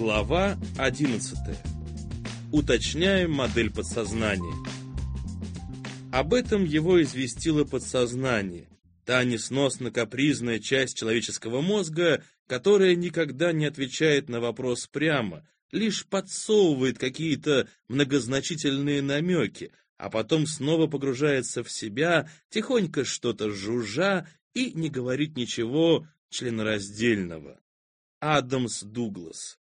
Глава 11. Уточняем модель подсознания. Об этом его известило подсознание, та несносно-капризная часть человеческого мозга, которая никогда не отвечает на вопрос прямо, лишь подсовывает какие-то многозначительные намеки, а потом снова погружается в себя, тихонько что-то жужжа и не говорит ничего членораздельного. Адамс Дуглас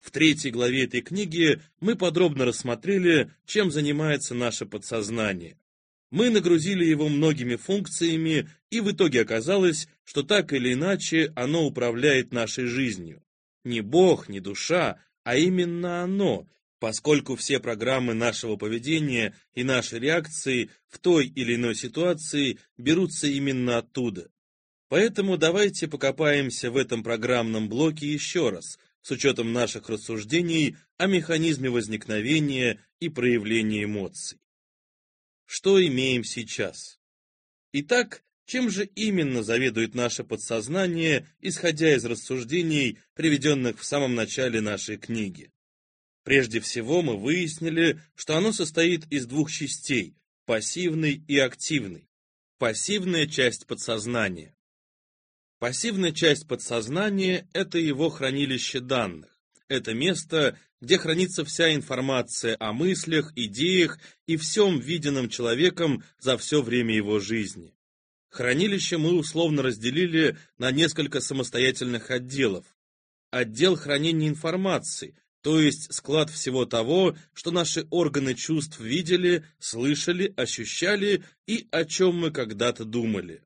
в третьей главе этой книги мы подробно рассмотрели, чем занимается наше подсознание. Мы нагрузили его многими функциями, и в итоге оказалось, что так или иначе оно управляет нашей жизнью. Не Бог, не душа, а именно оно, поскольку все программы нашего поведения и наши реакции в той или иной ситуации берутся именно оттуда. Поэтому давайте покопаемся в этом программном блоке еще раз, с учетом наших рассуждений о механизме возникновения и проявления эмоций. Что имеем сейчас? Итак, чем же именно заведует наше подсознание, исходя из рассуждений, приведенных в самом начале нашей книги? Прежде всего мы выяснили, что оно состоит из двух частей – пассивной и активной. Пассивная часть подсознания Пассивная часть подсознания – это его хранилище данных. Это место, где хранится вся информация о мыслях, идеях и всем виденном человеком за все время его жизни. Хранилище мы условно разделили на несколько самостоятельных отделов. Отдел хранения информации, то есть склад всего того, что наши органы чувств видели, слышали, ощущали и о чем мы когда-то думали.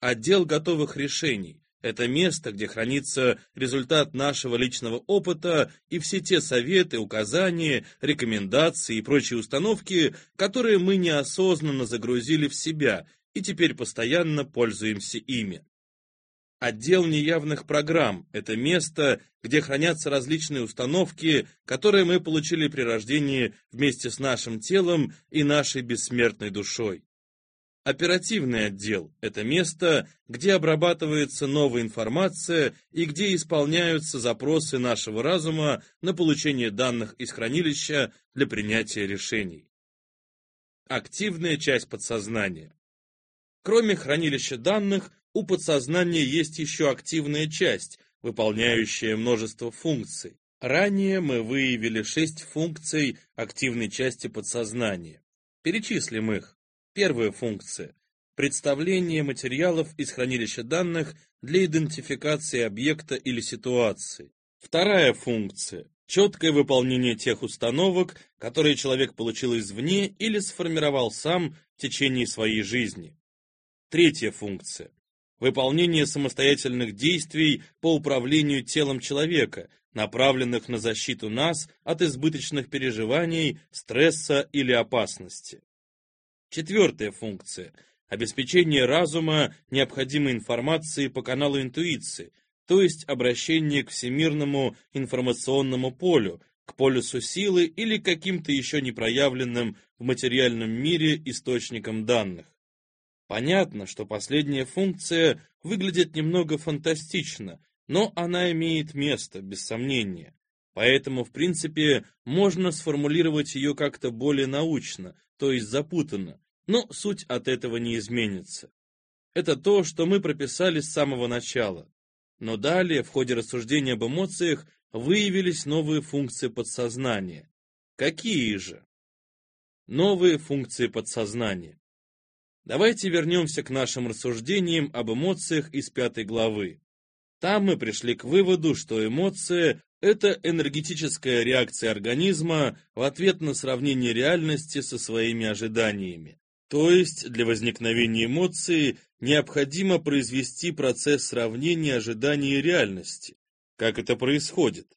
Отдел готовых решений – это место, где хранится результат нашего личного опыта и все те советы, указания, рекомендации и прочие установки, которые мы неосознанно загрузили в себя и теперь постоянно пользуемся ими. Отдел неявных программ – это место, где хранятся различные установки, которые мы получили при рождении вместе с нашим телом и нашей бессмертной душой. Оперативный отдел – это место, где обрабатывается новая информация и где исполняются запросы нашего разума на получение данных из хранилища для принятия решений. Активная часть подсознания. Кроме хранилища данных, у подсознания есть еще активная часть, выполняющая множество функций. Ранее мы выявили шесть функций активной части подсознания. Перечислим их. Первая функция – представление материалов из хранилища данных для идентификации объекта или ситуации. Вторая функция – четкое выполнение тех установок, которые человек получил извне или сформировал сам в течение своей жизни. Третья функция – выполнение самостоятельных действий по управлению телом человека, направленных на защиту нас от избыточных переживаний, стресса или опасности. Четвертая функция – обеспечение разума необходимой информацией по каналу интуиции, то есть обращение к всемирному информационному полю, к полюсу силы или каким-то еще непроявленным в материальном мире источникам данных. Понятно, что последняя функция выглядит немного фантастично, но она имеет место, без сомнения. Поэтому, в принципе, можно сформулировать ее как-то более научно, то есть запутанно, но суть от этого не изменится. Это то, что мы прописали с самого начала. Но далее, в ходе рассуждения об эмоциях, выявились новые функции подсознания. Какие же? Новые функции подсознания. Давайте вернемся к нашим рассуждениям об эмоциях из пятой главы. Там мы пришли к выводу, что эмоция это энергетическая реакция организма в ответ на сравнение реальности со своими ожиданиями. То есть для возникновения эмоции необходимо произвести процесс сравнения ожиданий и реальности. Как это происходит?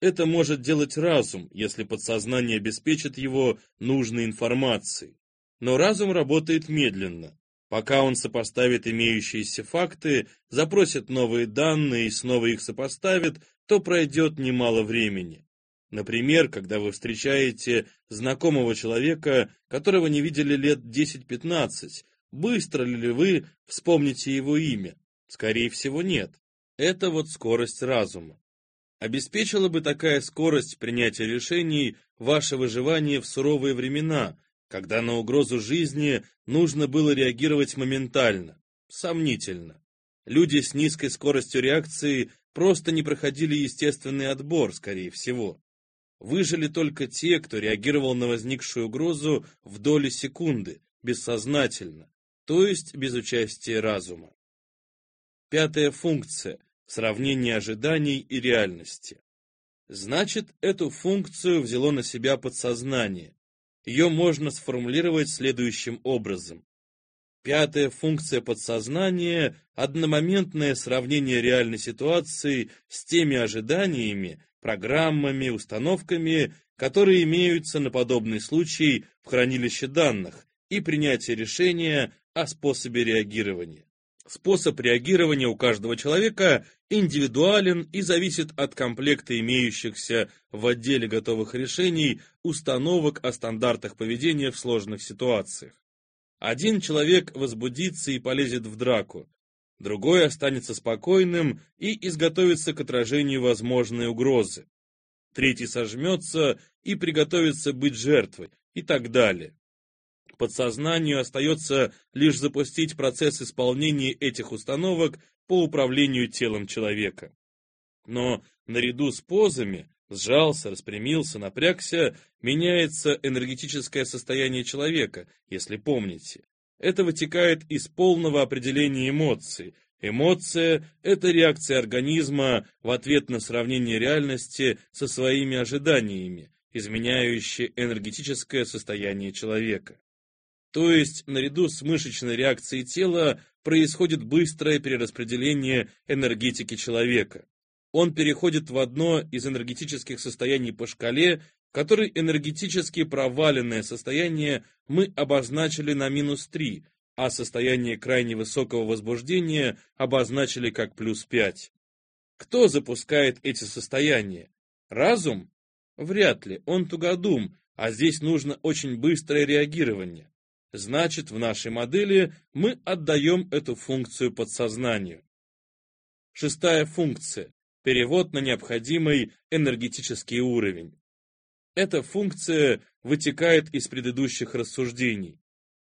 Это может делать разум, если подсознание обеспечит его нужной информацией. Но разум работает медленно. Пока он сопоставит имеющиеся факты, запросит новые данные и снова их сопоставит, то пройдет немало времени. Например, когда вы встречаете знакомого человека, которого не видели лет 10-15, быстро ли вы вспомните его имя? Скорее всего, нет. Это вот скорость разума. Обеспечила бы такая скорость принятия решений ваше выживание в суровые времена, когда на угрозу жизни нужно было реагировать моментально? Сомнительно. Люди с низкой скоростью реакции просто не проходили естественный отбор, скорее всего. Выжили только те, кто реагировал на возникшую угрозу в доли секунды, бессознательно, то есть без участия разума. Пятая функция – сравнение ожиданий и реальности. Значит, эту функцию взяло на себя подсознание. Ее можно сформулировать следующим образом. Пятая функция подсознания – одномоментное сравнение реальной ситуации с теми ожиданиями, программами, установками, которые имеются на подобный случай в хранилище данных, и принятие решения о способе реагирования. Способ реагирования у каждого человека индивидуален и зависит от комплекта имеющихся в отделе готовых решений установок о стандартах поведения в сложных ситуациях. Один человек возбудится и полезет в драку, другой останется спокойным и изготовится к отражению возможной угрозы. Третий сожмется и приготовится быть жертвой и так далее. Подсознанию остается лишь запустить процесс исполнения этих установок по управлению телом человека. Но наряду с позами сжался, распрямился, напрягся, меняется энергетическое состояние человека, если помните. Это вытекает из полного определения эмоций. Эмоция – это реакция организма в ответ на сравнение реальности со своими ожиданиями, изменяющая энергетическое состояние человека. То есть, наряду с мышечной реакцией тела происходит быстрое перераспределение энергетики человека он переходит в одно из энергетических состояний по шкале, который энергетически проваленное состояние мы обозначили на минус 3, а состояние крайне высокого возбуждения обозначили как плюс 5. Кто запускает эти состояния? Разум? Вряд ли, он тугодум, а здесь нужно очень быстрое реагирование. Значит, в нашей модели мы отдаем эту функцию подсознанию. Шестая функция перевод на необходимый энергетический уровень. Эта функция вытекает из предыдущих рассуждений.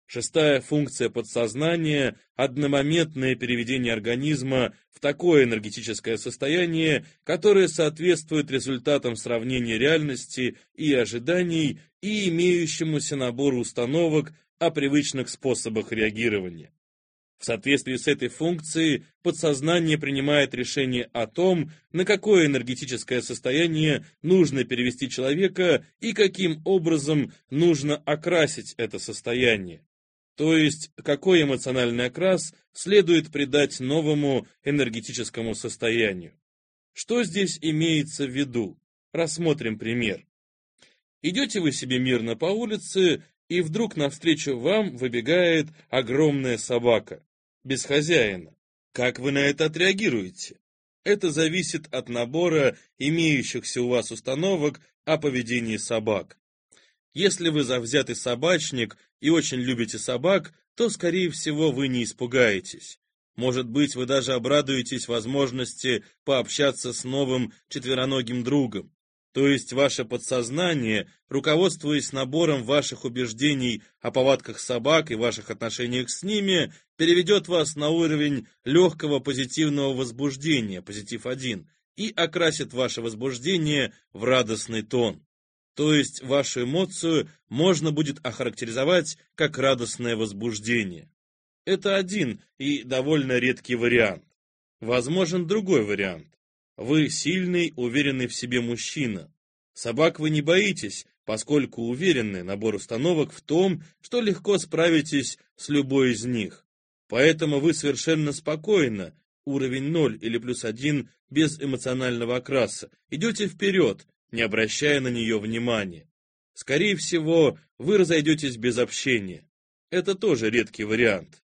Шестая функция подсознания – одномоментное переведение организма в такое энергетическое состояние, которое соответствует результатам сравнения реальности и ожиданий и имеющемуся набору установок о привычных способах реагирования. В соответствии с этой функцией подсознание принимает решение о том, на какое энергетическое состояние нужно перевести человека и каким образом нужно окрасить это состояние. То есть, какой эмоциональный окрас следует придать новому энергетическому состоянию. Что здесь имеется в виду? Рассмотрим пример. Идете вы себе мирно по улице, и вдруг навстречу вам выбегает огромная собака без хозяина. Как вы на это отреагируете? Это зависит от набора имеющихся у вас установок о поведении собак. Если вы завзятый собачник и очень любите собак, то, скорее всего, вы не испугаетесь. Может быть, вы даже обрадуетесь возможности пообщаться с новым четвероногим другом. То есть ваше подсознание, руководствуясь набором ваших убеждений о повадках собак и ваших отношениях с ними, переведет вас на уровень легкого позитивного возбуждения, позитив 1, и окрасит ваше возбуждение в радостный тон. То есть вашу эмоцию можно будет охарактеризовать как радостное возбуждение. Это один и довольно редкий вариант. Возможен другой вариант. Вы сильный, уверенный в себе мужчина. Собак вы не боитесь, поскольку уверены набор установок в том, что легко справитесь с любой из них. Поэтому вы совершенно спокойно, уровень 0 или плюс 1 без эмоционального окраса, идете вперед, не обращая на нее внимания. Скорее всего, вы разойдетесь без общения. Это тоже редкий вариант.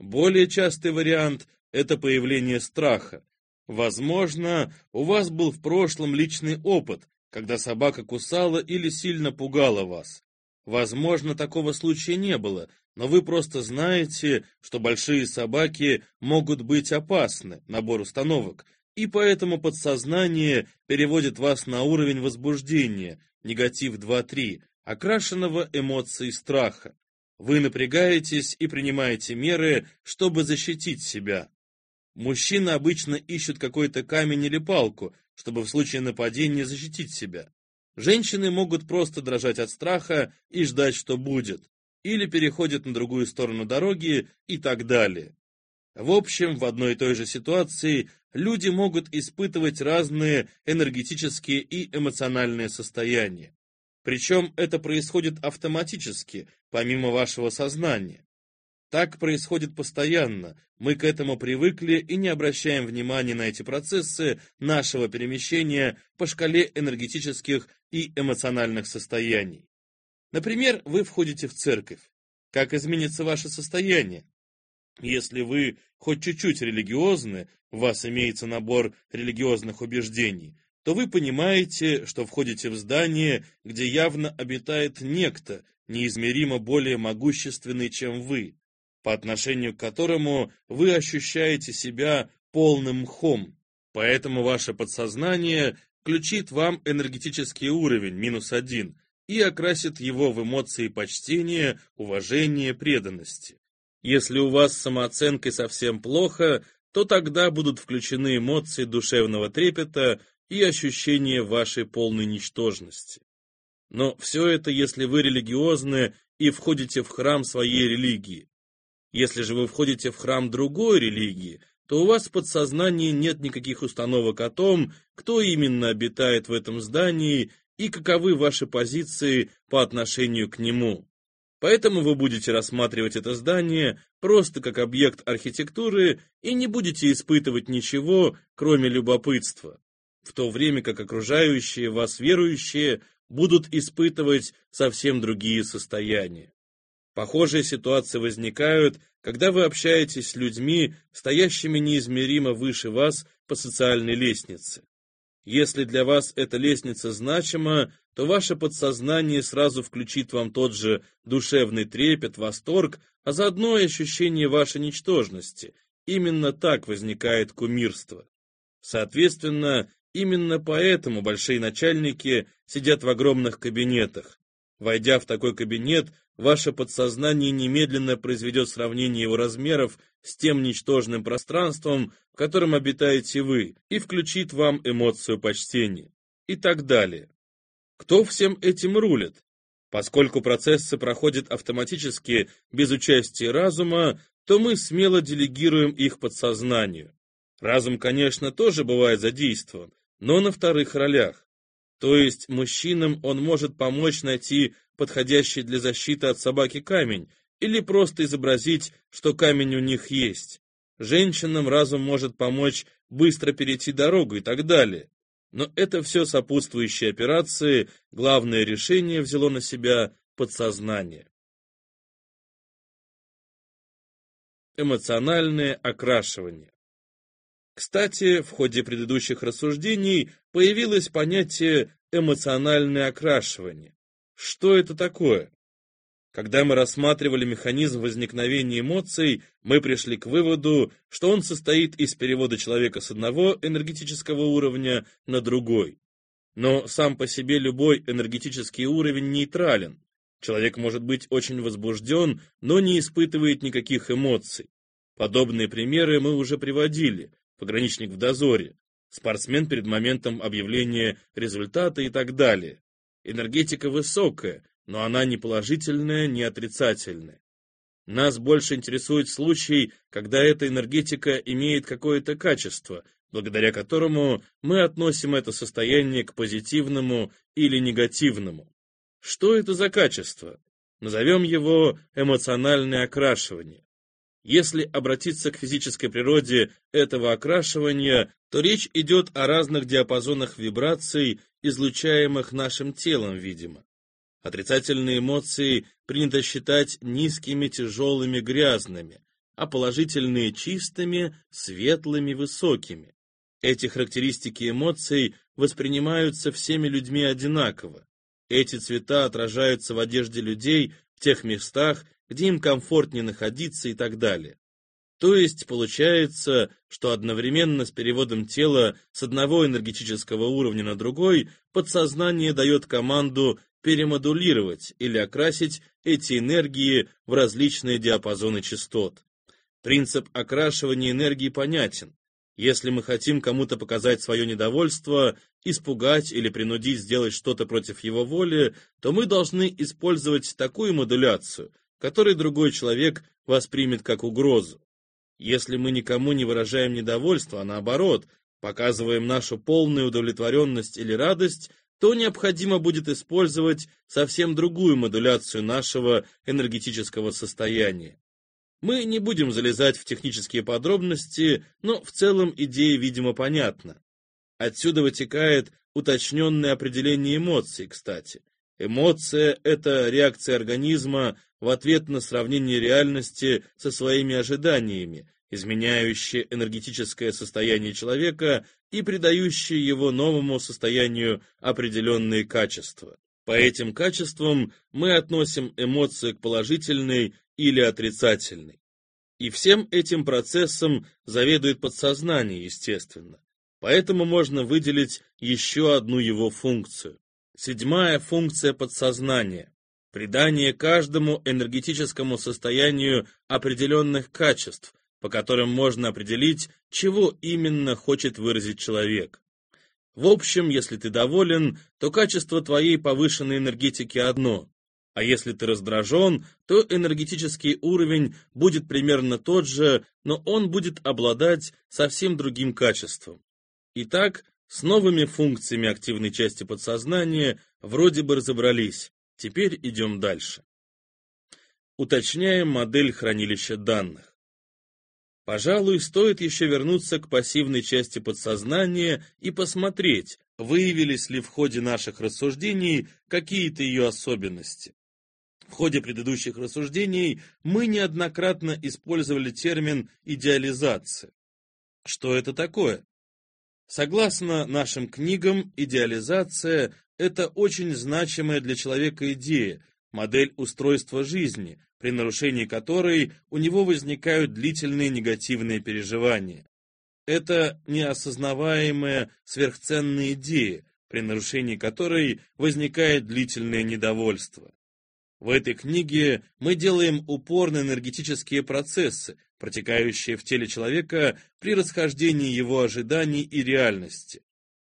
Более частый вариант – это появление страха, Возможно, у вас был в прошлом личный опыт, когда собака кусала или сильно пугала вас. Возможно, такого случая не было, но вы просто знаете, что большие собаки могут быть опасны, набор установок, и поэтому подсознание переводит вас на уровень возбуждения, негатив 2-3, окрашенного эмоцией страха. Вы напрягаетесь и принимаете меры, чтобы защитить себя. Мужчины обычно ищут какой-то камень или палку, чтобы в случае нападения защитить себя. Женщины могут просто дрожать от страха и ждать, что будет, или переходят на другую сторону дороги и так далее. В общем, в одной и той же ситуации люди могут испытывать разные энергетические и эмоциональные состояния. Причем это происходит автоматически, помимо вашего сознания. Так происходит постоянно, мы к этому привыкли и не обращаем внимания на эти процессы нашего перемещения по шкале энергетических и эмоциональных состояний. Например, вы входите в церковь. Как изменится ваше состояние? Если вы хоть чуть-чуть религиозны, у вас имеется набор религиозных убеждений, то вы понимаете, что входите в здание, где явно обитает некто, неизмеримо более могущественный, чем вы, по отношению к которому вы ощущаете себя полным мхом. Поэтому ваше подсознание включит вам энергетический уровень, минус один, и окрасит его в эмоции почтения, уважения, преданности. Если у вас с самооценкой совсем плохо, то тогда будут включены эмоции душевного трепета и ощущение вашей полной ничтожности. Но все это, если вы религиозны и входите в храм своей религии. Если же вы входите в храм другой религии, то у вас в подсознании нет никаких установок о том, кто именно обитает в этом здании и каковы ваши позиции по отношению к нему. Поэтому вы будете рассматривать это здание просто как объект архитектуры и не будете испытывать ничего, кроме любопытства, в то время как окружающие вас верующие будут испытывать совсем другие состояния. Похожие ситуации возникают, когда вы общаетесь с людьми, стоящими неизмеримо выше вас по социальной лестнице. Если для вас эта лестница значима, то ваше подсознание сразу включит вам тот же душевный трепет, восторг, а заодно и ощущение вашей ничтожности. Именно так возникает кумирство. Соответственно, именно поэтому большие начальники сидят в огромных кабинетах. Войдя в такой кабинет, ваше подсознание немедленно произведет сравнение его размеров с тем ничтожным пространством, в котором обитаете вы, и включит вам эмоцию почтения. И так далее. Кто всем этим рулит? Поскольку процессы проходят автоматически, без участия разума, то мы смело делегируем их подсознанию. Разум, конечно, тоже бывает задействован, но на вторых ролях. То есть мужчинам он может помочь найти подходящий для защиты от собаки камень, или просто изобразить, что камень у них есть. Женщинам разум может помочь быстро перейти дорогу и так далее. Но это все сопутствующие операции, главное решение взяло на себя подсознание. Эмоциональное окрашивание. Кстати, в ходе предыдущих рассуждений появилось понятие эмоциональное окрашивание. Что это такое? Когда мы рассматривали механизм возникновения эмоций, мы пришли к выводу, что он состоит из перевода человека с одного энергетического уровня на другой. Но сам по себе любой энергетический уровень нейтрален. Человек может быть очень возбужден, но не испытывает никаких эмоций. Подобные примеры мы уже приводили. Пограничник в дозоре, спортсмен перед моментом объявления результата и так далее. Энергетика высокая, но она не положительная, не отрицательная. Нас больше интересует случай, когда эта энергетика имеет какое-то качество, благодаря которому мы относим это состояние к позитивному или негативному. Что это за качество? Назовем его эмоциональное окрашивание. Если обратиться к физической природе этого окрашивания, то речь идет о разных диапазонах вибраций, излучаемых нашим телом, видимо. Отрицательные эмоции принято считать низкими, тяжелыми, грязными, а положительные – чистыми, светлыми, высокими. Эти характеристики эмоций воспринимаются всеми людьми одинаково. Эти цвета отражаются в одежде людей в тех местах, где им комфортнее находиться и так далее. То есть получается, что одновременно с переводом тела с одного энергетического уровня на другой подсознание дает команду перемодулировать или окрасить эти энергии в различные диапазоны частот. Принцип окрашивания энергии понятен. Если мы хотим кому-то показать свое недовольство, испугать или принудить сделать что-то против его воли, то мы должны использовать такую модуляцию, которую другой человек воспримет как угрозу. Если мы никому не выражаем недовольство, а наоборот, показываем нашу полную удовлетворенность или радость, то необходимо будет использовать совсем другую модуляцию нашего энергетического состояния. Мы не будем залезать в технические подробности, но в целом идея, видимо, понятна. Отсюда вытекает уточненное определение эмоций, кстати. Эмоция – это реакция организма в ответ на сравнение реальности со своими ожиданиями, изменяющая энергетическое состояние человека и придающая его новому состоянию определенные качества. По этим качествам мы относим эмоции к положительной или отрицательной. И всем этим процессом заведует подсознание, естественно. Поэтому можно выделить еще одну его функцию. Седьмая функция подсознания – придание каждому энергетическому состоянию определенных качеств, по которым можно определить, чего именно хочет выразить человек. В общем, если ты доволен, то качество твоей повышенной энергетики одно, а если ты раздражен, то энергетический уровень будет примерно тот же, но он будет обладать совсем другим качеством. Итак, с новыми функциями активной части подсознания вроде бы разобрались. Теперь идем дальше. Уточняем модель хранилища данных. Пожалуй, стоит еще вернуться к пассивной части подсознания и посмотреть, выявились ли в ходе наших рассуждений какие-то ее особенности. В ходе предыдущих рассуждений мы неоднократно использовали термин «идеализация». Что это такое? Согласно нашим книгам, идеализация – это очень значимая для человека идея, модель устройства жизни, при нарушении которой у него возникают длительные негативные переживания. Это неосознаваемая сверхценная идея, при нарушении которой возникает длительное недовольство. В этой книге мы делаем упор на энергетические процессы, протекающие в теле человека при расхождении его ожиданий и реальности.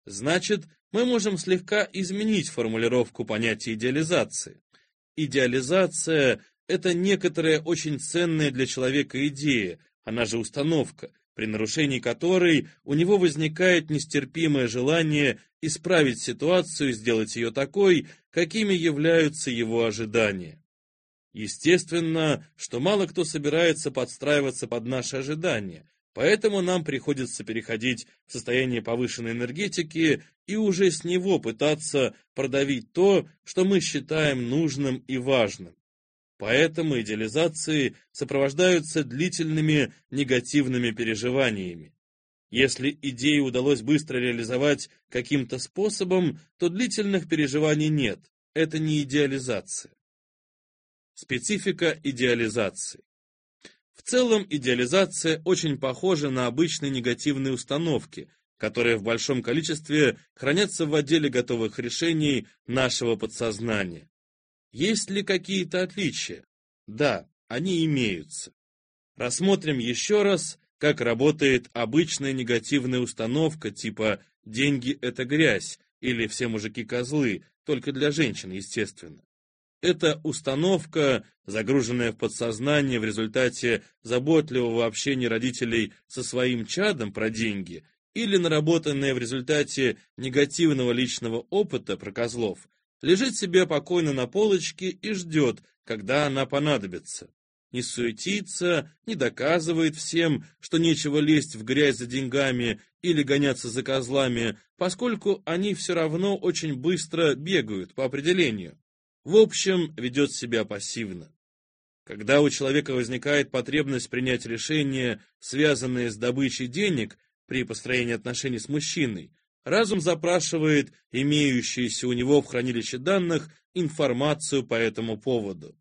Значит, мы можем слегка изменить формулировку понятия идеализации. Идеализация – это некоторая очень ценная для человека идея, она же установка, при нарушении которой у него возникает нестерпимое желание исправить ситуацию сделать ее такой, какими являются его ожидания. Естественно, что мало кто собирается подстраиваться под наши ожидания, поэтому нам приходится переходить в состояние повышенной энергетики и уже с него пытаться продавить то, что мы считаем нужным и важным. Поэтому идеализации сопровождаются длительными негативными переживаниями. Если идею удалось быстро реализовать каким-то способом, то длительных переживаний нет. Это не идеализация. Специфика идеализации. В целом идеализация очень похожа на обычные негативные установки, которые в большом количестве хранятся в отделе готовых решений нашего подсознания. Есть ли какие-то отличия? Да, они имеются. Рассмотрим еще раз, как работает обычная негативная установка типа «деньги – это грязь» или «все мужики – козлы», только для женщин, естественно. Эта установка, загруженная в подсознание в результате заботливого общения родителей со своим чадом про деньги, или наработанная в результате негативного личного опыта про козлов, лежит себе покойно на полочке и ждет, когда она понадобится. Не суетится, не доказывает всем, что нечего лезть в грязь за деньгами или гоняться за козлами, поскольку они все равно очень быстро бегают по определению. В общем, ведет себя пассивно. Когда у человека возникает потребность принять решение, связанное с добычей денег при построении отношений с мужчиной, разум запрашивает имеющуюся у него в хранилище данных информацию по этому поводу.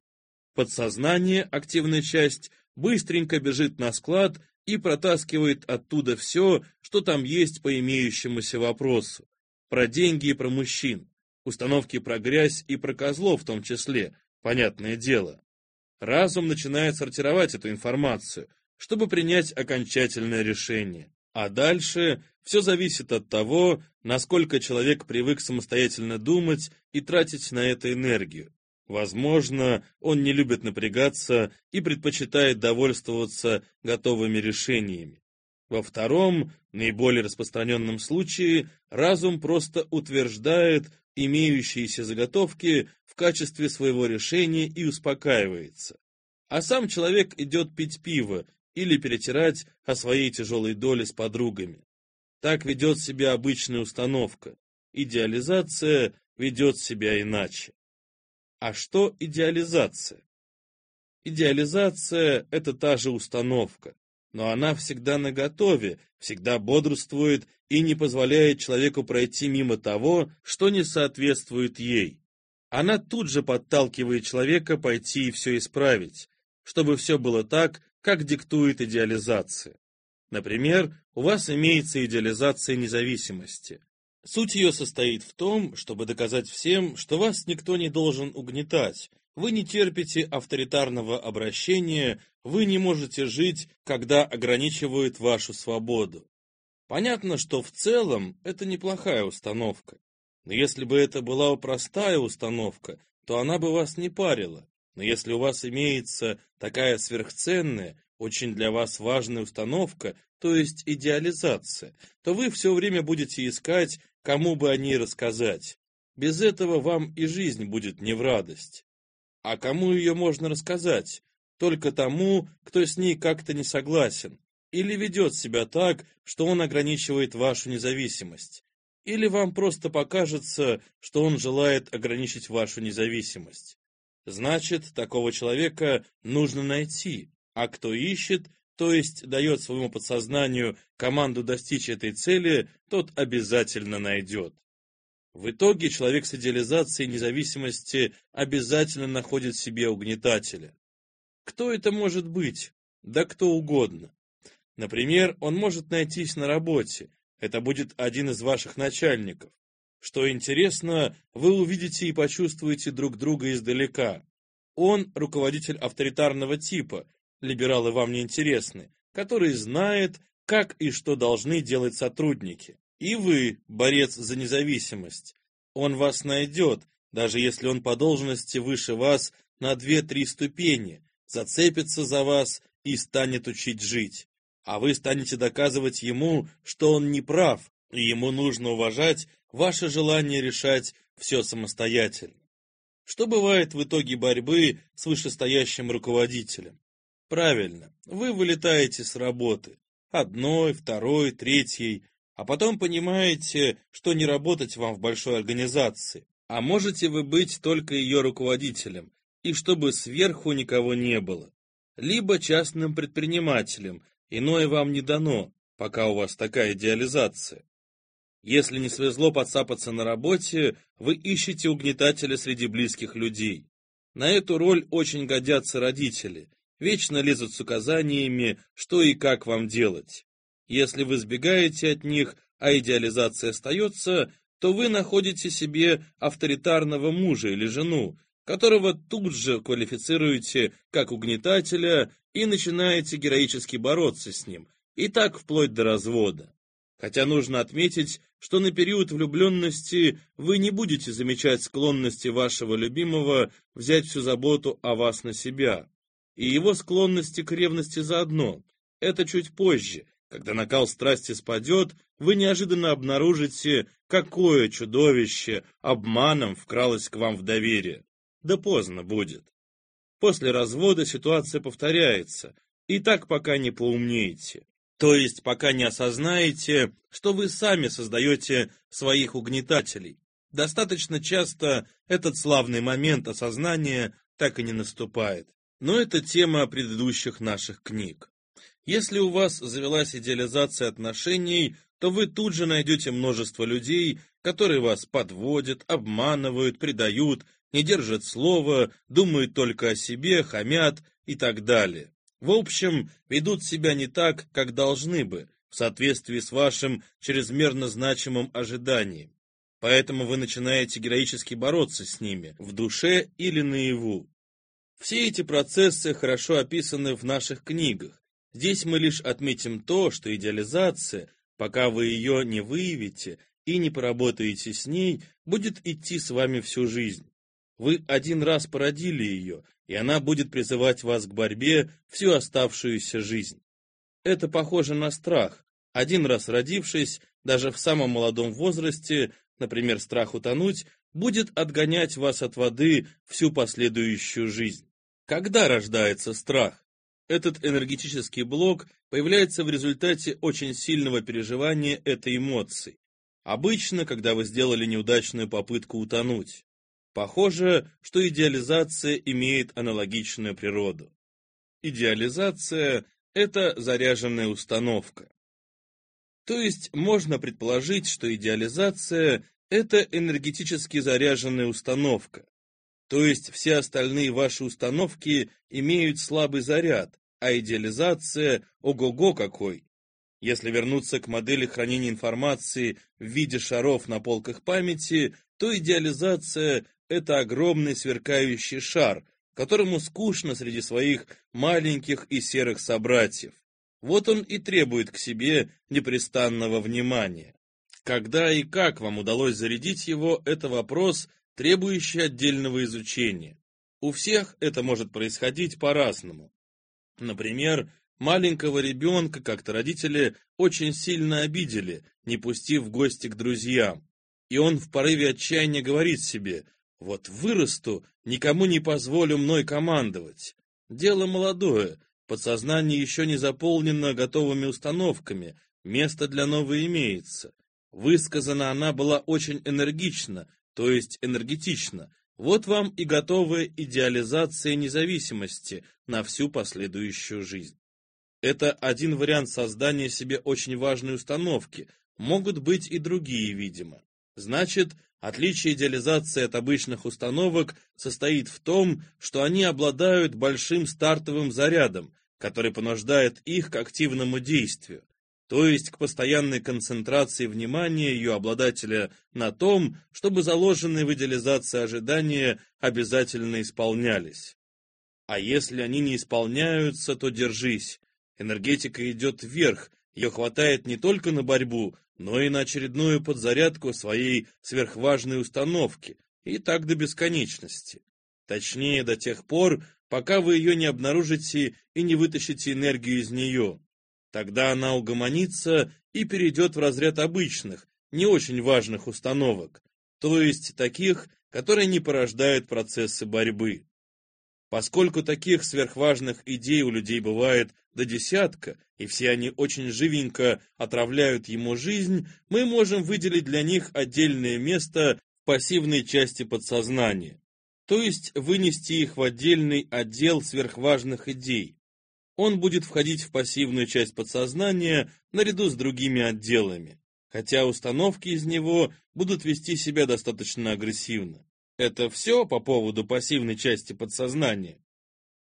Подсознание, активная часть, быстренько бежит на склад и протаскивает оттуда все, что там есть по имеющемуся вопросу. Про деньги и про мужчин, установки про грязь и про козлов в том числе, понятное дело. Разум начинает сортировать эту информацию, чтобы принять окончательное решение. А дальше все зависит от того, насколько человек привык самостоятельно думать и тратить на это энергию. Возможно, он не любит напрягаться и предпочитает довольствоваться готовыми решениями. Во втором, наиболее распространенном случае, разум просто утверждает имеющиеся заготовки в качестве своего решения и успокаивается. А сам человек идет пить пиво или перетирать о своей тяжелой доле с подругами. Так ведет себя обычная установка. Идеализация ведет себя иначе. А что идеализация? Идеализация – это та же установка, но она всегда наготове, всегда бодрствует и не позволяет человеку пройти мимо того, что не соответствует ей. Она тут же подталкивает человека пойти и все исправить, чтобы все было так, как диктует идеализация. Например, у вас имеется идеализация независимости. Суть ее состоит в том, чтобы доказать всем, что вас никто не должен угнетать, вы не терпите авторитарного обращения, вы не можете жить, когда ограничивают вашу свободу. Понятно, что в целом это неплохая установка. Но если бы это была простая установка, то она бы вас не парила. Но если у вас имеется такая сверхценная, очень для вас важная установка, то есть идеализация, то вы все время будете искать, кому бы о ней рассказать. Без этого вам и жизнь будет не в радость. А кому ее можно рассказать? Только тому, кто с ней как-то не согласен, или ведет себя так, что он ограничивает вашу независимость. Или вам просто покажется, что он желает ограничить вашу независимость. Значит, такого человека нужно найти, а кто ищет, то есть дает своему подсознанию команду достичь этой цели, тот обязательно найдет. В итоге человек с идеализацией независимости обязательно находит себе угнетателя. Кто это может быть? Да кто угодно. Например, он может найтись на работе. Это будет один из ваших начальников. Что интересно, вы увидите и почувствуете друг друга издалека. Он руководитель авторитарного типа, либералы вам не интересны, который знает, как и что должны делать сотрудники. И вы, борец за независимость. Он вас найдет, даже если он по должности выше вас на две-три ступени, зацепится за вас и станет учить жить. А вы станете доказывать ему, что он не прав, и ему нужно уважать ваше желание решать все самостоятельно. Что бывает в итоге борьбы с вышестоящим руководителем? Правильно, вы вылетаете с работы. Одной, второй, третьей. А потом понимаете, что не работать вам в большой организации. А можете вы быть только ее руководителем, и чтобы сверху никого не было. Либо частным предпринимателем, иное вам не дано, пока у вас такая идеализация. Если не свезло подцапаться на работе, вы ищете угнетателя среди близких людей. На эту роль очень годятся родители, вечно лезут с указаниями, что и как вам делать. Если вы сбегаете от них, а идеализация остается, то вы находите себе авторитарного мужа или жену, которого тут же квалифицируете как угнетателя и начинаете героически бороться с ним, и так вплоть до развода. Хотя нужно отметить, что на период влюбленности вы не будете замечать склонности вашего любимого взять всю заботу о вас на себя, и его склонности к ревности заодно. Это чуть позже, когда накал страсти спадет, вы неожиданно обнаружите, какое чудовище обманом вкралось к вам в доверие. Да поздно будет. После развода ситуация повторяется, и так пока не поумнеете. То есть пока не осознаете, что вы сами создаете своих угнетателей. Достаточно часто этот славный момент осознания так и не наступает. Но это тема предыдущих наших книг. Если у вас завелась идеализация отношений, то вы тут же найдете множество людей, которые вас подводят, обманывают, предают, не держат слова, думают только о себе, хамят и так далее. В общем, ведут себя не так, как должны бы, в соответствии с вашим чрезмерно значимым ожиданием. Поэтому вы начинаете героически бороться с ними, в душе или наяву. Все эти процессы хорошо описаны в наших книгах. Здесь мы лишь отметим то, что идеализация, пока вы ее не выявите и не поработаете с ней, будет идти с вами всю жизнь. Вы один раз породили ее, и она будет призывать вас к борьбе всю оставшуюся жизнь. Это похоже на страх. Один раз родившись, даже в самом молодом возрасте, например, страх утонуть, будет отгонять вас от воды всю последующую жизнь. Когда рождается страх? Этот энергетический блок появляется в результате очень сильного переживания этой эмоции. Обычно, когда вы сделали неудачную попытку утонуть. Похоже, что идеализация имеет аналогичную природу. Идеализация – это заряженная установка. То есть можно предположить, что идеализация – это энергетически заряженная установка. То есть все остальные ваши установки имеют слабый заряд, а идеализация – ого-го какой! Если вернуться к модели хранения информации в виде шаров на полках памяти, то идеализация это огромный сверкающий шар, которому скучно среди своих маленьких и серых собратьев. Вот он и требует к себе непрестанного внимания. Когда и как вам удалось зарядить его, это вопрос, требующий отдельного изучения. У всех это может происходить по-разному. Например, маленького ребенка как-то родители очень сильно обидели, не пустив в гости к друзьям. И он в порыве отчаяния говорит себе – вот вырасту, никому не позволю мной командовать. Дело молодое, подсознание еще не заполнено готовыми установками, место для новой имеется. Высказана она была очень энергично, то есть энергетично. Вот вам и готовая идеализация независимости на всю последующую жизнь. Это один вариант создания себе очень важной установки, могут быть и другие, видимо. Значит, Отличие идеализации от обычных установок состоит в том, что они обладают большим стартовым зарядом, который понуждает их к активному действию, то есть к постоянной концентрации внимания ее обладателя на том, чтобы заложенные в идеализации ожидания обязательно исполнялись. А если они не исполняются, то держись. Энергетика идет вверх, ее хватает не только на борьбу, но и на очередную подзарядку своей сверхважной установки, и так до бесконечности. Точнее, до тех пор, пока вы ее не обнаружите и не вытащите энергию из нее. Тогда она угомонится и перейдет в разряд обычных, не очень важных установок, то есть таких, которые не порождают процессы борьбы. Поскольку таких сверхважных идей у людей бывает до десятка, и все они очень живенько отравляют ему жизнь, мы можем выделить для них отдельное место в пассивной части подсознания, то есть вынести их в отдельный отдел сверхважных идей. Он будет входить в пассивную часть подсознания наряду с другими отделами, хотя установки из него будут вести себя достаточно агрессивно. Это все по поводу пассивной части подсознания?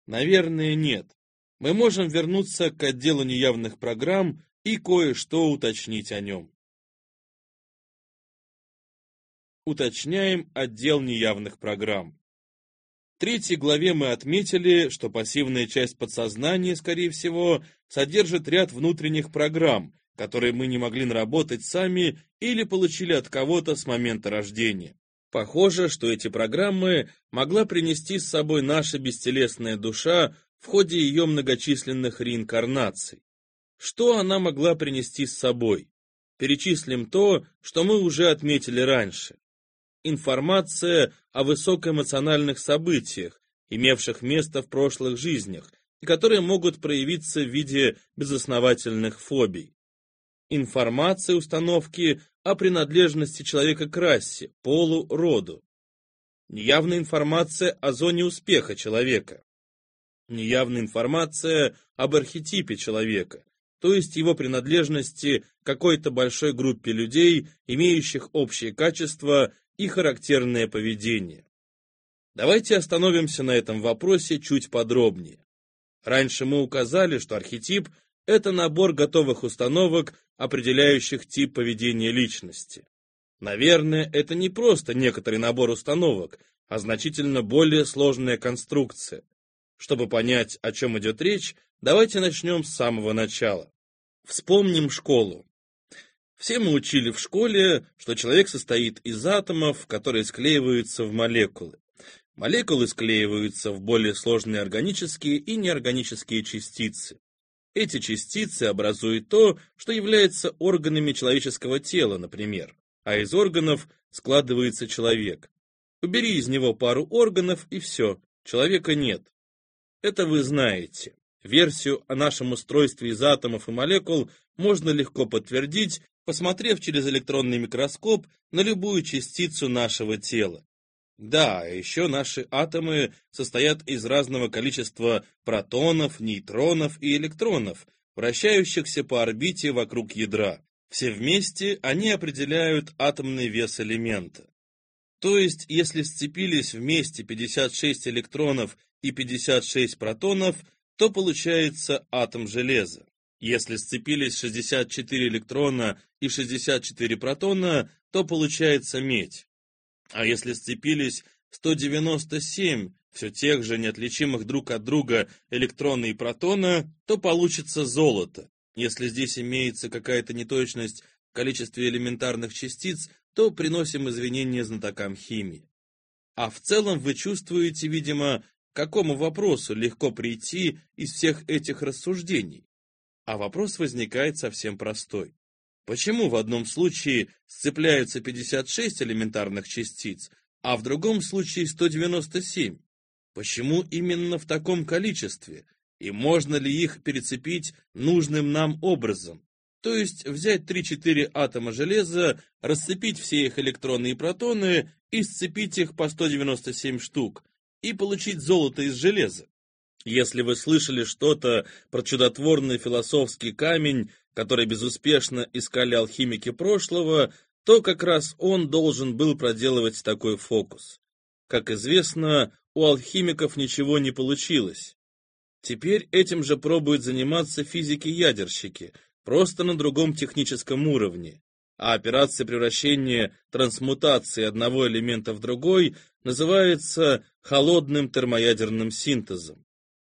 Наверное, нет. Мы можем вернуться к отделу неявных программ и кое-что уточнить о нем. Уточняем отдел неявных программ. В третьей главе мы отметили, что пассивная часть подсознания, скорее всего, содержит ряд внутренних программ, которые мы не могли наработать сами или получили от кого-то с момента рождения. Похоже, что эти программы могла принести с собой наша бестелесная душа в ходе ее многочисленных реинкарнаций. Что она могла принести с собой? Перечислим то, что мы уже отметили раньше. Информация о высокоэмоциональных событиях, имевших место в прошлых жизнях, и которые могут проявиться в виде безосновательных фобий. Информация установки о принадлежности человека к расе, полу, роду. Неявная информация о зоне успеха человека. Неявная информация об архетипе человека, то есть его принадлежности к какой-то большой группе людей, имеющих общие качества и характерное поведение. Давайте остановимся на этом вопросе чуть подробнее. Раньше мы указали, что архетип – это набор готовых установок, определяющих тип поведения личности. Наверное, это не просто некоторый набор установок, а значительно более сложная конструкция. Чтобы понять, о чем идет речь, давайте начнем с самого начала. Вспомним школу. Все мы учили в школе, что человек состоит из атомов, которые склеиваются в молекулы. Молекулы склеиваются в более сложные органические и неорганические частицы. Эти частицы образуют то, что является органами человеческого тела, например, а из органов складывается человек. Убери из него пару органов и все, человека нет. Это вы знаете. Версию о нашем устройстве из атомов и молекул можно легко подтвердить, посмотрев через электронный микроскоп на любую частицу нашего тела. Да, еще наши атомы состоят из разного количества протонов, нейтронов и электронов, вращающихся по орбите вокруг ядра. Все вместе они определяют атомный вес элемента. То есть, если сцепились вместе 56 электронов и 56 протонов, то получается атом железа. Если сцепились 64 электрона и 64 протона, то получается медь. А если сцепились 197 все тех же неотличимых друг от друга электрона и протона, то получится золото. Если здесь имеется какая-то неточность в количестве элементарных частиц, то приносим извинения знатокам химии. А в целом вы чувствуете, видимо, к какому вопросу легко прийти из всех этих рассуждений. А вопрос возникает совсем простой. Почему в одном случае сцепляются 56 элементарных частиц, а в другом случае 197? Почему именно в таком количестве? И можно ли их перецепить нужным нам образом? То есть взять 3-4 атома железа, расцепить все их электроны и протоны и сцепить их по 197 штук, и получить золото из железа. Если вы слышали что-то про чудотворный философский камень, который безуспешно искали алхимики прошлого, то как раз он должен был проделывать такой фокус. Как известно, у алхимиков ничего не получилось. Теперь этим же пробуют заниматься физики-ядерщики, просто на другом техническом уровне. А операция превращения трансмутации одного элемента в другой называется холодным термоядерным синтезом.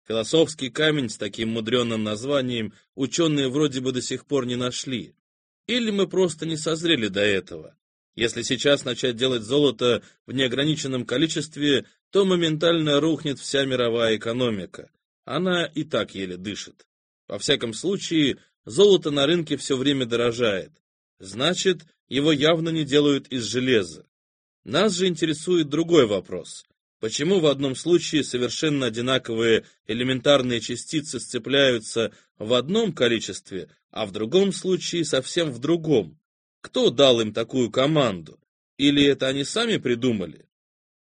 Философский камень с таким мудреным названием ученые вроде бы до сих пор не нашли. Или мы просто не созрели до этого. Если сейчас начать делать золото в неограниченном количестве, то моментально рухнет вся мировая экономика. Она и так еле дышит. Во всяком случае, золото на рынке все время дорожает. Значит, его явно не делают из железа. Нас же интересует другой вопрос. Почему в одном случае совершенно одинаковые элементарные частицы сцепляются в одном количестве, а в другом случае совсем в другом? Кто дал им такую команду? Или это они сами придумали?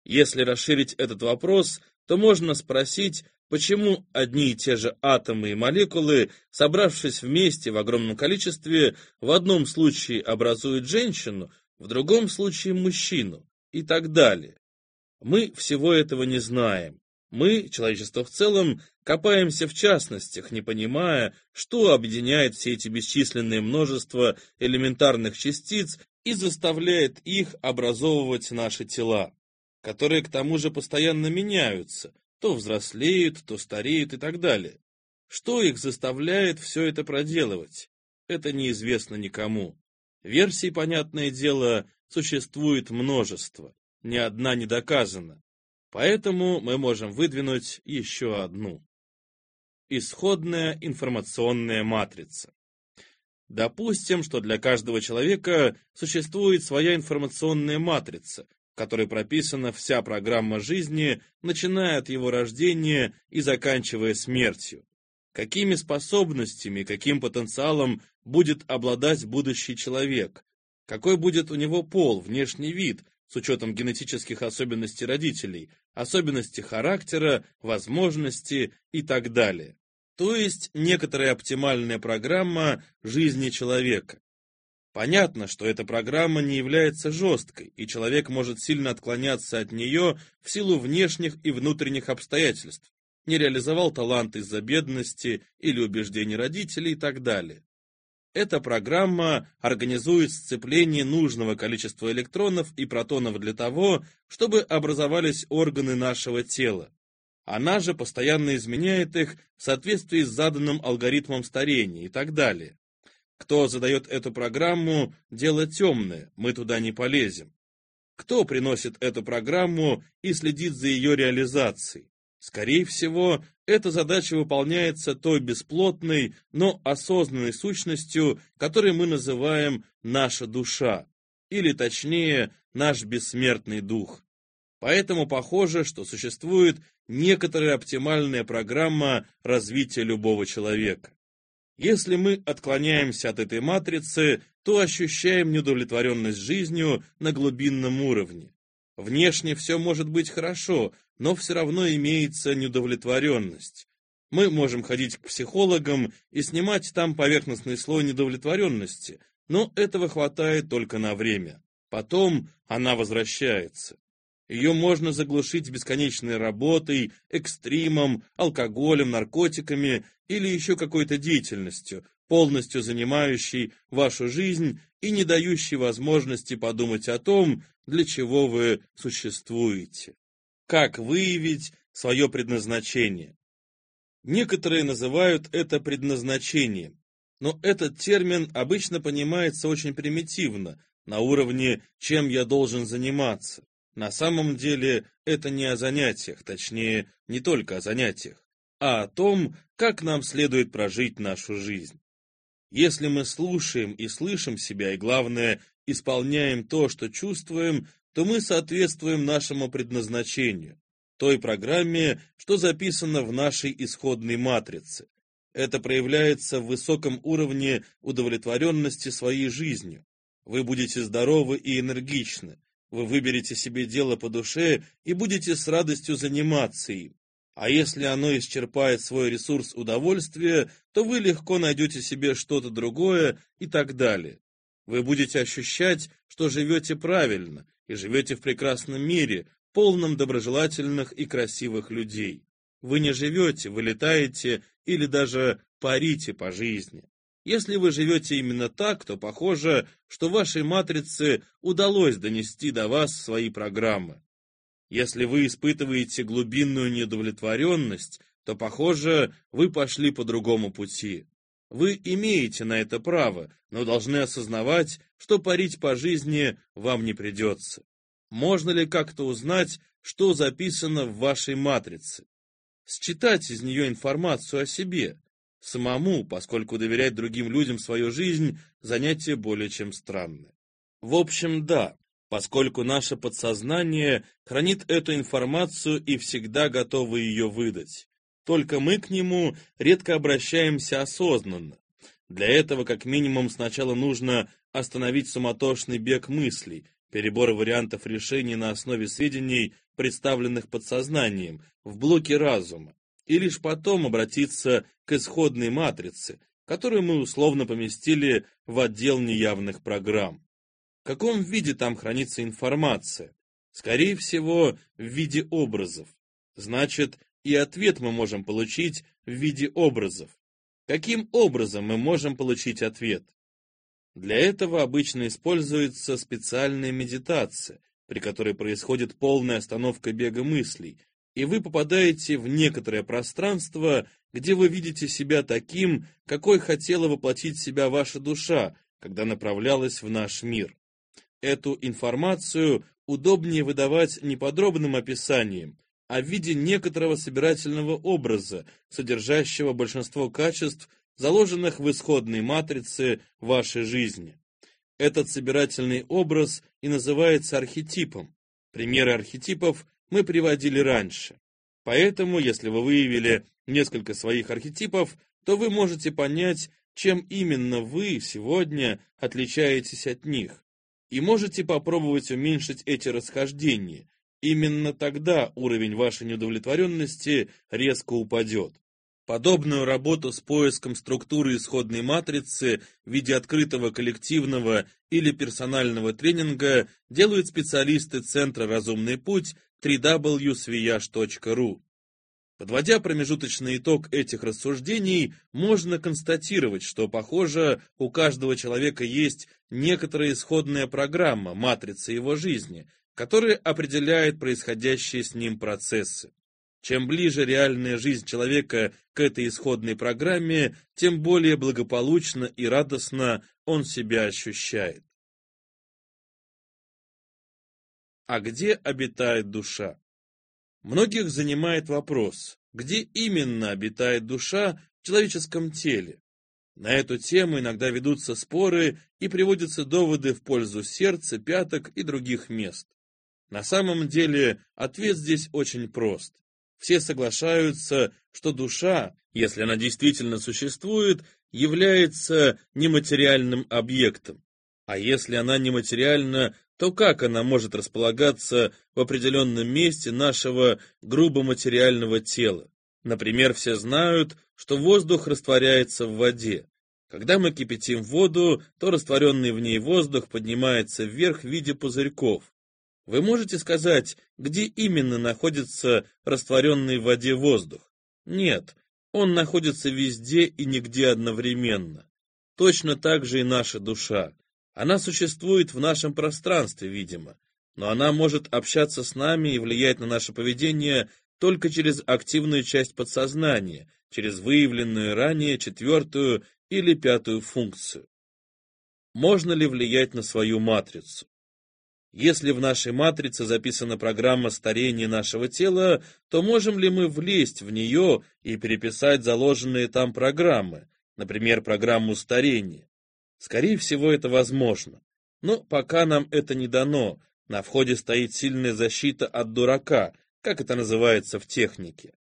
Если расширить этот вопрос, то можно спросить, почему одни и те же атомы и молекулы, собравшись вместе в огромном количестве, в одном случае образуют женщину, в другом случае мужчину и так далее. Мы всего этого не знаем. Мы, человечество в целом, копаемся в частностях, не понимая, что объединяет все эти бесчисленные множества элементарных частиц и заставляет их образовывать наши тела, которые к тому же постоянно меняются, то взрослеют, то стареют и так далее. Что их заставляет все это проделывать? Это неизвестно никому. Версий, понятное дело, существует множество ни одна не доказана, поэтому мы можем выдвинуть еще одну. Исходная информационная матрица. Допустим, что для каждого человека существует своя информационная матрица, в которой прописана вся программа жизни, начиная от его рождения и заканчивая смертью. Какими способностями, каким потенциалом будет обладать будущий человек? Какой будет у него пол, внешний вид, с учетом генетических особенностей родителей, особенностей характера, возможности и так далее. То есть некоторая оптимальная программа жизни человека. Понятно, что эта программа не является жесткой, и человек может сильно отклоняться от нее в силу внешних и внутренних обстоятельств. не реализовал талант из-за бедности или убеждений родителей и так далее. Эта программа организует сцепление нужного количества электронов и протонов для того, чтобы образовались органы нашего тела. Она же постоянно изменяет их в соответствии с заданным алгоритмом старения и так далее. Кто задает эту программу, дело темное, мы туда не полезем. Кто приносит эту программу и следит за ее реализацией? Скорее всего, эта задача выполняется той бесплотной, но осознанной сущностью, которую мы называем «наша душа», или точнее, наш бессмертный дух. Поэтому похоже, что существует некоторая оптимальная программа развития любого человека. Если мы отклоняемся от этой матрицы, то ощущаем неудовлетворенность жизнью на глубинном уровне. Внешне все может быть хорошо, но все равно имеется неудовлетворенность. Мы можем ходить к психологам и снимать там поверхностный слой недовлетворенности, но этого хватает только на время. Потом она возвращается. Ее можно заглушить бесконечной работой, экстримом, алкоголем, наркотиками или еще какой-то деятельностью, полностью занимающей вашу жизнь и не дающей возможности подумать о том, для чего вы существуете. Как выявить свое предназначение? Некоторые называют это предназначением, но этот термин обычно понимается очень примитивно, на уровне «чем я должен заниматься». На самом деле это не о занятиях, точнее, не только о занятиях, а о том, как нам следует прожить нашу жизнь. Если мы слушаем и слышим себя, и главное, исполняем то, что чувствуем, то мы соответствуем нашему предназначению, той программе, что записано в нашей исходной матрице. Это проявляется в высоком уровне удовлетворенности своей жизнью. Вы будете здоровы и энергичны. Вы выберете себе дело по душе и будете с радостью заниматься им. А если оно исчерпает свой ресурс удовольствия, то вы легко найдете себе что-то другое и так далее. Вы будете ощущать, что живете правильно и живете в прекрасном мире, полном доброжелательных и красивых людей. Вы не живете, вы летаете или даже парите по жизни. Если вы живете именно так, то похоже, что вашей матрице удалось донести до вас свои программы. Если вы испытываете глубинную неудовлетворенность, то, похоже, вы пошли по другому пути. Вы имеете на это право, но должны осознавать, что парить по жизни вам не придется. Можно ли как-то узнать, что записано в вашей матрице? Считать из нее информацию о себе. Самому, поскольку доверять другим людям свою жизнь, занятие более чем странное. В общем, да, поскольку наше подсознание хранит эту информацию и всегда готово ее выдать. Только мы к нему редко обращаемся осознанно. Для этого как минимум сначала нужно остановить суматошный бег мыслей, перебор вариантов решений на основе сведений, представленных подсознанием, в блоке разума, и лишь потом обратиться к исходной матрице, которую мы условно поместили в отдел неявных программ. В каком виде там хранится информация? Скорее всего, в виде образов. Значит, и ответ мы можем получить в виде образов. Каким образом мы можем получить ответ? Для этого обычно используется специальная медитация, при которой происходит полная остановка бега мыслей, и вы попадаете в некоторое пространство, где вы видите себя таким, какой хотела воплотить себя ваша душа, когда направлялась в наш мир. Эту информацию удобнее выдавать не подробным описанием, а в виде некоторого собирательного образа, содержащего большинство качеств, заложенных в исходной матрице вашей жизни. Этот собирательный образ и называется архетипом. Примеры архетипов мы приводили раньше. Поэтому, если вы выявили несколько своих архетипов, то вы можете понять, чем именно вы сегодня отличаетесь от них и можете попробовать уменьшить эти расхождения. Именно тогда уровень вашей неудовлетворенности резко упадет. Подобную работу с поиском структуры исходной матрицы в виде открытого коллективного или персонального тренинга делают специалисты Центра «Разумный путь» www.sviyash.ru. Подводя промежуточный итог этих рассуждений, можно констатировать, что, похоже, у каждого человека есть некоторая исходная программа, матрица его жизни, которая определяет происходящие с ним процессы. Чем ближе реальная жизнь человека к этой исходной программе, тем более благополучно и радостно он себя ощущает. А где обитает душа? Многих занимает вопрос, где именно обитает душа в человеческом теле. На эту тему иногда ведутся споры и приводятся доводы в пользу сердца, пяток и других мест. На самом деле ответ здесь очень прост. Все соглашаются, что душа, если она действительно существует, является нематериальным объектом. А если она нематериальна, то как она может располагаться в определенном месте нашего грубо материального тела? Например, все знают, что воздух растворяется в воде. Когда мы кипятим воду, то растворенный в ней воздух поднимается вверх в виде пузырьков. Вы можете сказать, где именно находится растворенный в воде воздух? Нет, он находится везде и нигде одновременно. Точно так же и наша душа. Она существует в нашем пространстве, видимо, но она может общаться с нами и влиять на наше поведение только через активную часть подсознания, через выявленную ранее четвертую или пятую функцию. Можно ли влиять на свою матрицу? Если в нашей матрице записана программа старения нашего тела, то можем ли мы влезть в нее и переписать заложенные там программы, например, программу старения? Скорее всего, это возможно. Но пока нам это не дано, на входе стоит сильная защита от дурака, как это называется в технике.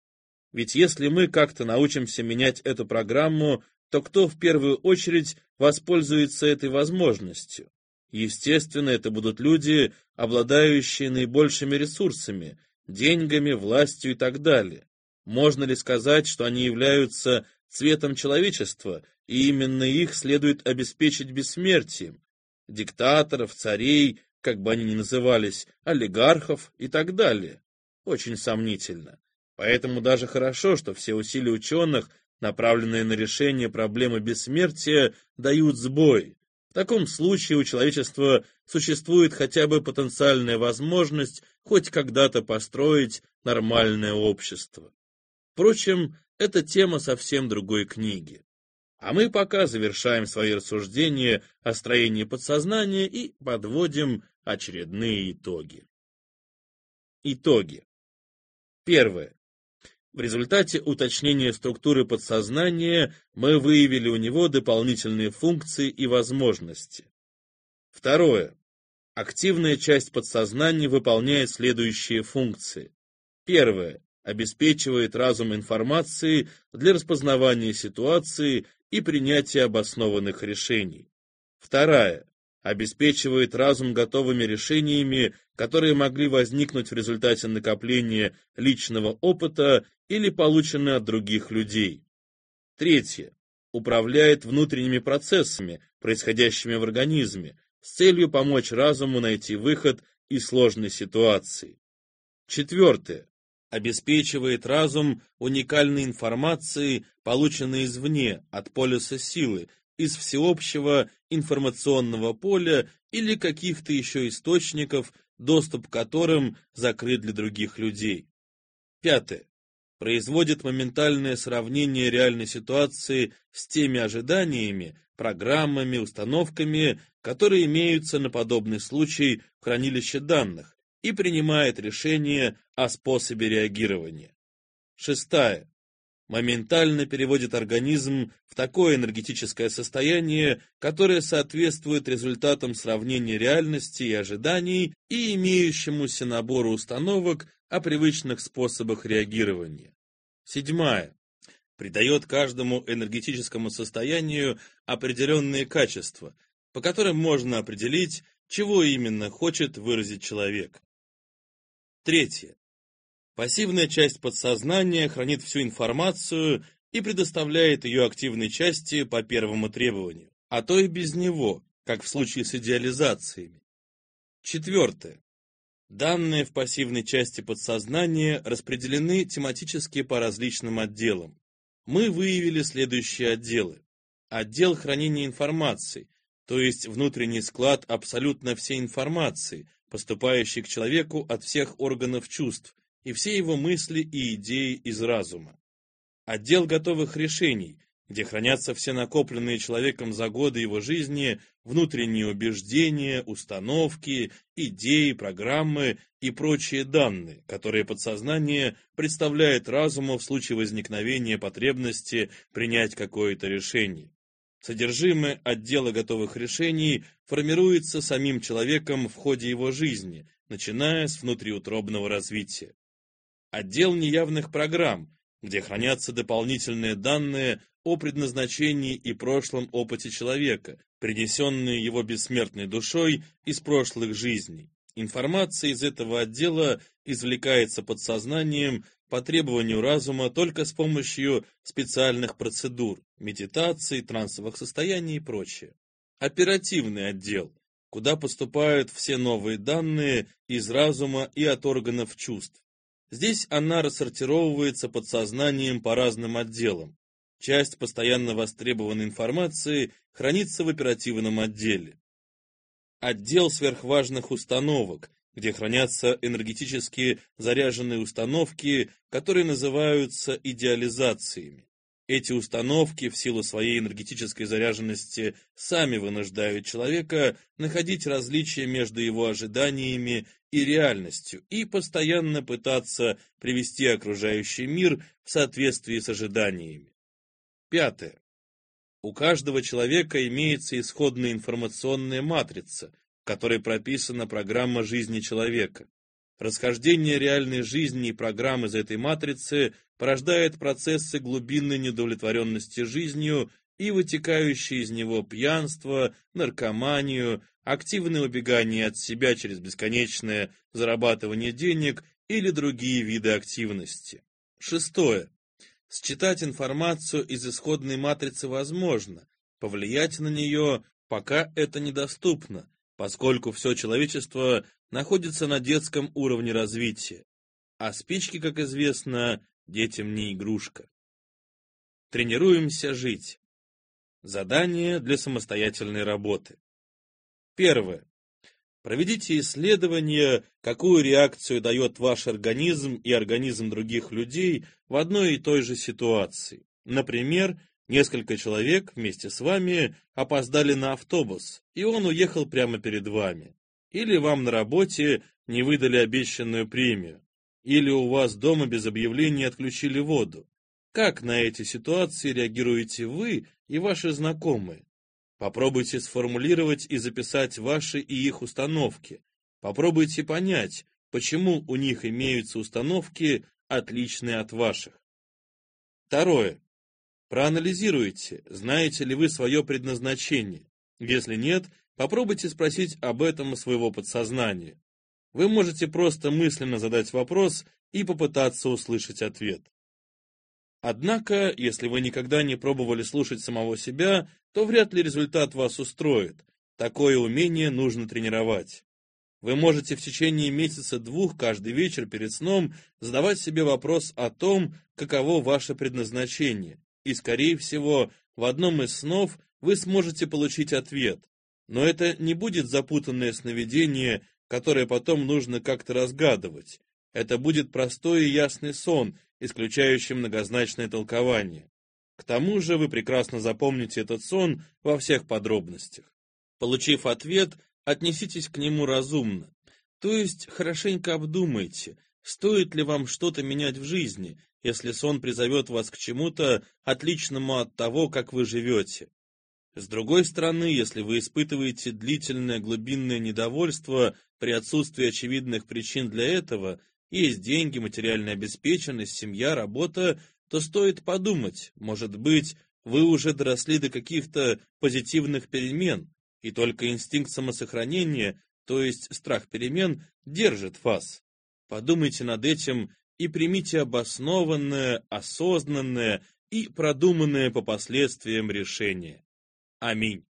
Ведь если мы как-то научимся менять эту программу, то кто в первую очередь воспользуется этой возможностью? Естественно, это будут люди, обладающие наибольшими ресурсами, деньгами, властью и так далее. Можно ли сказать, что они являются цветом человечества, и именно их следует обеспечить бессмертием. Диктаторов, царей, как бы они ни назывались, олигархов и так далее. Очень сомнительно. Поэтому даже хорошо, что все усилия ученых, направленные на решение проблемы бессмертия, дают сбой. В таком случае у человечества существует хотя бы потенциальная возможность хоть когда-то построить нормальное общество. Впрочем, это тема совсем другой книги. А мы пока завершаем свои рассуждения о строении подсознания и подводим очередные итоги. Итоги. Первое. В результате уточнения структуры подсознания мы выявили у него дополнительные функции и возможности. Второе. Активная часть подсознания выполняет следующие функции. Первое. Обеспечивает разум информации для распознавания ситуации и принятия обоснованных решений. Вторая. Обеспечивает разум готовыми решениями, которые могли возникнуть в результате накопления личного опыта или получены от других людей. Третье. Управляет внутренними процессами, происходящими в организме, с целью помочь разуму найти выход из сложной ситуации. Четвертое обеспечивает разум уникальной информацией, полученной извне, от полюса силы, из всеобщего информационного поля или каких-то еще источников, доступ к которым закрыт для других людей. Пятое. Производит моментальное сравнение реальной ситуации с теми ожиданиями, программами, установками, которые имеются на подобный случай в хранилище данных, и принимает решение о способе реагирования. Шестая. Моментально переводит организм в такое энергетическое состояние, которое соответствует результатам сравнения реальности и ожиданий и имеющемуся набору установок о привычных способах реагирования. Седьмая. Придает каждому энергетическому состоянию определенные качества, по которым можно определить, чего именно хочет выразить человек. Третье. Пассивная часть подсознания хранит всю информацию и предоставляет ее активной части по первому требованию, а то и без него, как в случае с идеализациями. Четвертое. Данные в пассивной части подсознания распределены тематически по различным отделам. Мы выявили следующие отделы. Отдел хранения информации, то есть внутренний склад абсолютно всей информации, поступающей к человеку от всех органов чувств, и все его мысли и идеи из разума. Отдел готовых решений, где хранятся все накопленные человеком за годы его жизни внутренние убеждения, установки, идеи, программы и прочие данные, которые подсознание представляет разуму в случае возникновения потребности принять какое-то решение. Содержимое отдела готовых решений формируется самим человеком в ходе его жизни, начиная с внутриутробного развития. Отдел неявных программ, где хранятся дополнительные данные о предназначении и прошлом опыте человека, принесенные его бессмертной душой из прошлых жизней. Информация из этого отдела извлекается подсознанием по требованию разума только с помощью специальных процедур, медитации, трансовых состояний и прочее. Оперативный отдел, куда поступают все новые данные из разума и от органов чувств. Здесь она рассортировывается подсознанием по разным отделам. Часть постоянно востребованной информации хранится в оперативном отделе. Отдел сверхважных установок, где хранятся энергетически заряженные установки, которые называются идеализациями. Эти установки в силу своей энергетической заряженности сами вынуждают человека находить различия между его ожиданиями и реальностью и постоянно пытаться привести окружающий мир в соответствии с ожиданиями. Пятое. У каждого человека имеется исходная информационная матрица, которой прописана программа жизни человека. Расхождение реальной жизни и программ из этой матрицы порождает процессы глубинной недовлетворенности жизнью и вытекающие из него пьянство, наркоманию, активное убегание от себя через бесконечное зарабатывание денег или другие виды активности. Шестое. Считать информацию из исходной матрицы возможно, повлиять на нее пока это недоступно, поскольку все человечество находится на детском уровне развития, а спички, как известно, детям не игрушка. Тренируемся жить. Задание для самостоятельной работы. Первое. Проведите исследование, какую реакцию дает ваш организм и организм других людей в одной и той же ситуации. Например, Несколько человек вместе с вами опоздали на автобус, и он уехал прямо перед вами. Или вам на работе не выдали обещанную премию. Или у вас дома без объявления отключили воду. Как на эти ситуации реагируете вы и ваши знакомые? Попробуйте сформулировать и записать ваши и их установки. Попробуйте понять, почему у них имеются установки, отличные от ваших. Второе. Проанализируйте, знаете ли вы свое предназначение. Если нет, попробуйте спросить об этом своего подсознания. Вы можете просто мысленно задать вопрос и попытаться услышать ответ. Однако, если вы никогда не пробовали слушать самого себя, то вряд ли результат вас устроит. Такое умение нужно тренировать. Вы можете в течение месяца-двух каждый вечер перед сном задавать себе вопрос о том, каково ваше предназначение, и, скорее всего, в одном из снов вы сможете получить ответ. Но это не будет запутанное сновидение, которое потом нужно как-то разгадывать. Это будет простой и ясный сон, исключающий многозначное толкование. К тому же вы прекрасно запомните этот сон во всех подробностях. Получив ответ, отнеситесь к нему разумно. То есть хорошенько обдумайте, стоит ли вам что-то менять в жизни, если сон призовет вас к чему-то отличному от того, как вы живете. С другой стороны, если вы испытываете длительное глубинное недовольство при отсутствии очевидных причин для этого, есть деньги, материальная обеспеченность, семья, работа, то стоит подумать, может быть, вы уже доросли до каких-то позитивных перемен, и только инстинкт самосохранения, то есть страх перемен, держит вас. Подумайте над этим и примите обоснованное, осознанное и продуманное по последствиям решение. Аминь.